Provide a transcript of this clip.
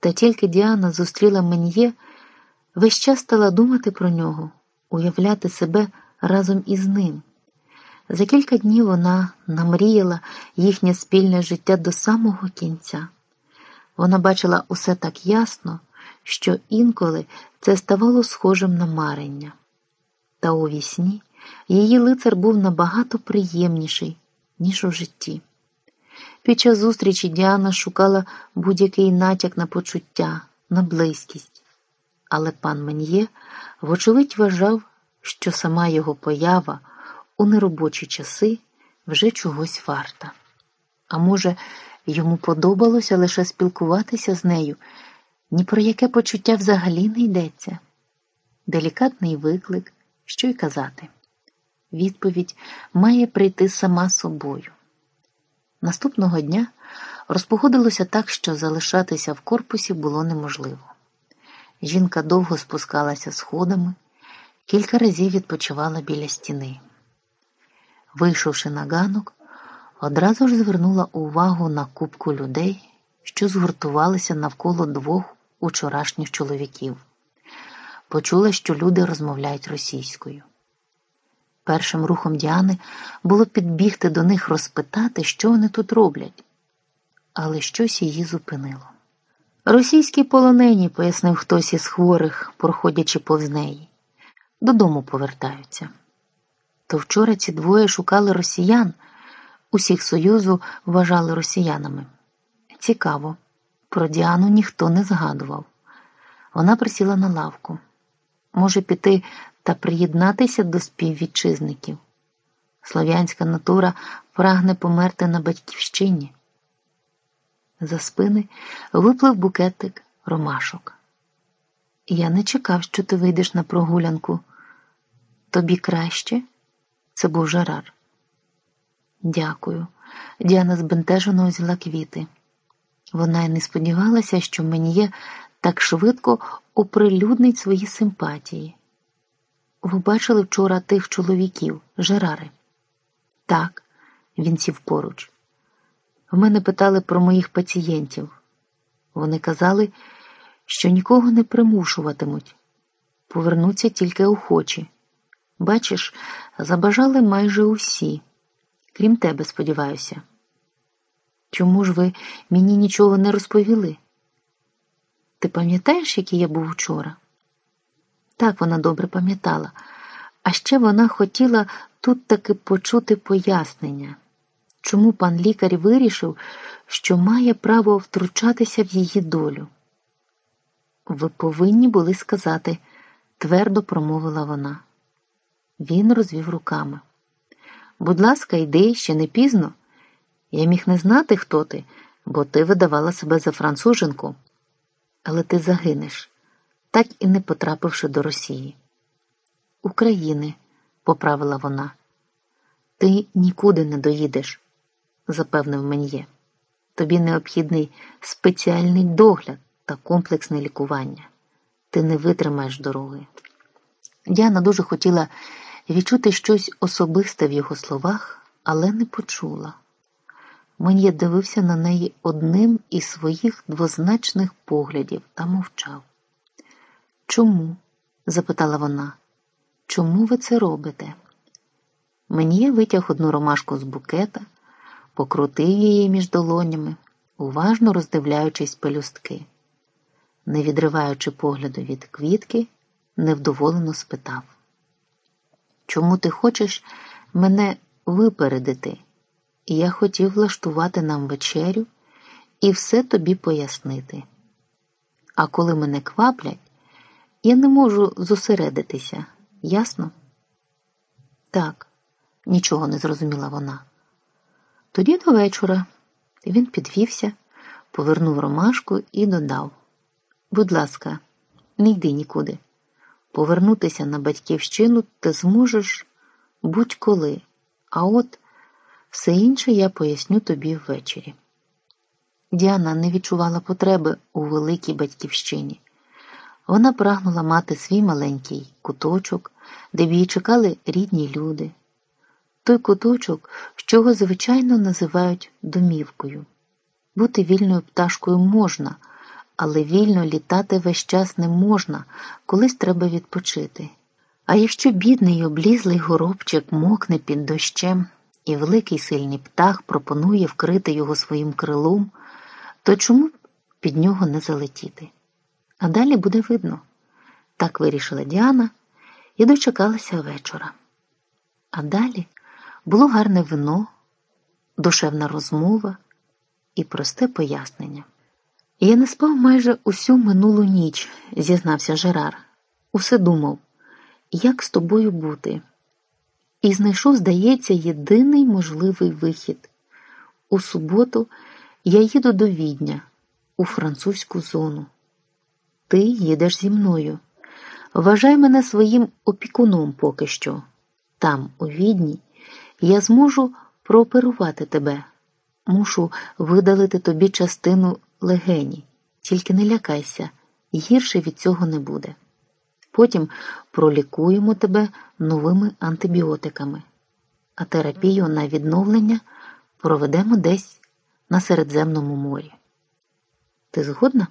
Та тільки Діана зустріла Мен'є, весь час стала думати про нього, уявляти себе разом із ним. За кілька днів вона намріяла їхнє спільне життя до самого кінця. Вона бачила усе так ясно, що інколи це ставало схожим на марення. Та у вісні її лицар був набагато приємніший, ніж у житті. Під час зустрічі Діана шукала будь-який натяк на почуття, на близькість, але пан Мен'є, вочевидь, вважав, що сама його поява у неробочі часи вже чогось варта. А може, йому подобалося лише спілкуватися з нею, ні про яке почуття взагалі не йдеться. Делікатний виклик, що й казати. Відповідь має прийти сама собою. Наступного дня розпогодилося так, що залишатися в корпусі було неможливо. Жінка довго спускалася сходами, кілька разів відпочивала біля стіни. Вийшовши на ганок, одразу ж звернула увагу на кубку людей, що згуртувалися навколо двох учорашніх чоловіків. Почула, що люди розмовляють російською. Першим рухом Діани було підбігти до них розпитати, що вони тут роблять, але щось її зупинило. Російські полонені, пояснив хтось із хворих, проходячи повз неї, додому повертаються. То вчора ці двоє шукали росіян, усіх Союзу вважали росіянами. Цікаво, про Діану ніхто не згадував. Вона присіла на лавку. Може піти та приєднатися до співвітчизників. Слов'янська натура прагне померти на батьківщині. За спини виплив букетик ромашок. Я не чекав, що ти вийдеш на прогулянку. Тобі краще? Це був жарар. Дякую. Діана збентежено взяла квіти. Вона й не сподівалася, що мені є так швидко оприлюднить свої симпатії. Ви бачили вчора тих чоловіків, Жерари? Так, він сів поруч. В мене питали про моїх пацієнтів. Вони казали, що нікого не примушуватимуть, повернуться тільки охочі. Бачиш, забажали майже усі, крім тебе, сподіваюся. Чому ж ви мені нічого не розповіли? Ти пам'ятаєш, який я був вчора? Так вона добре пам'ятала, а ще вона хотіла тут таки почути пояснення, чому пан лікар вирішив, що має право втручатися в її долю. Ви повинні були сказати, твердо промовила вона. Він розвів руками. Будь ласка, йди ще не пізно. Я міг не знати, хто ти, бо ти видавала себе за француженку. Але ти загинеш, так і не потрапивши до Росії. України, поправила вона. Ти нікуди не доїдеш, запевнив Мен'є. Тобі необхідний спеціальний догляд та комплексне лікування. Ти не витримаєш дороги. Діана дуже хотіла відчути щось особисте в його словах, але не почула. Мен'є дивився на неї одним із своїх двозначних поглядів та мовчав. Чому? запитала вона. Чому ви це робите? Мен'є витяг одну ромашку з букета, покрутив її між долонями, уважно роздивляючись пелюстки. Не відриваючи погляду від квітки, невдоволено спитав. Чому ти хочеш мене випередити? Я хотів влаштувати нам вечерю і все тобі пояснити. А коли мене кваплять, я не можу зосередитися, ясно? Так, нічого не зрозуміла вона. Тоді до вечора він підвівся, повернув ромашку і додав: Будь ласка, не йди нікуди. Повернутися на батьківщину ти зможеш будь-коли, а от все інше я поясню тобі ввечері. Діана не відчувала потреби у великій батьківщині. Вона прагнула мати свій маленький куточок, де б її чекали рідні люди. Той куточок, що його звичайно називають домівкою. Бути вільною пташкою можна, але вільно літати весь час не можна, колись треба відпочити. А якщо бідний облізлий горобчик мокне під дощем, і великий сильний птах пропонує вкрити його своїм крилом, то чому б під нього не залетіти? А далі буде видно. Так вирішила Діана і дочекалася вечора. А далі було гарне вино, душевна розмова і просте пояснення. Я не спав майже усю минулу ніч, зізнався Жерар. Усе думав, як з тобою бути. І знайшов, здається, єдиний можливий вихід. У суботу я їду до відня у французьку зону. Ти їдеш зі мною. Вважай мене своїм опікуном поки що. Там, у відні, я зможу прооперувати тебе. Мушу видалити тобі частину легені, тільки не лякайся, гірше від цього не буде. Потім пролікуємо тебе новими антибіотиками, а терапію на відновлення проведемо десь на Середземному морі. Ти згодна?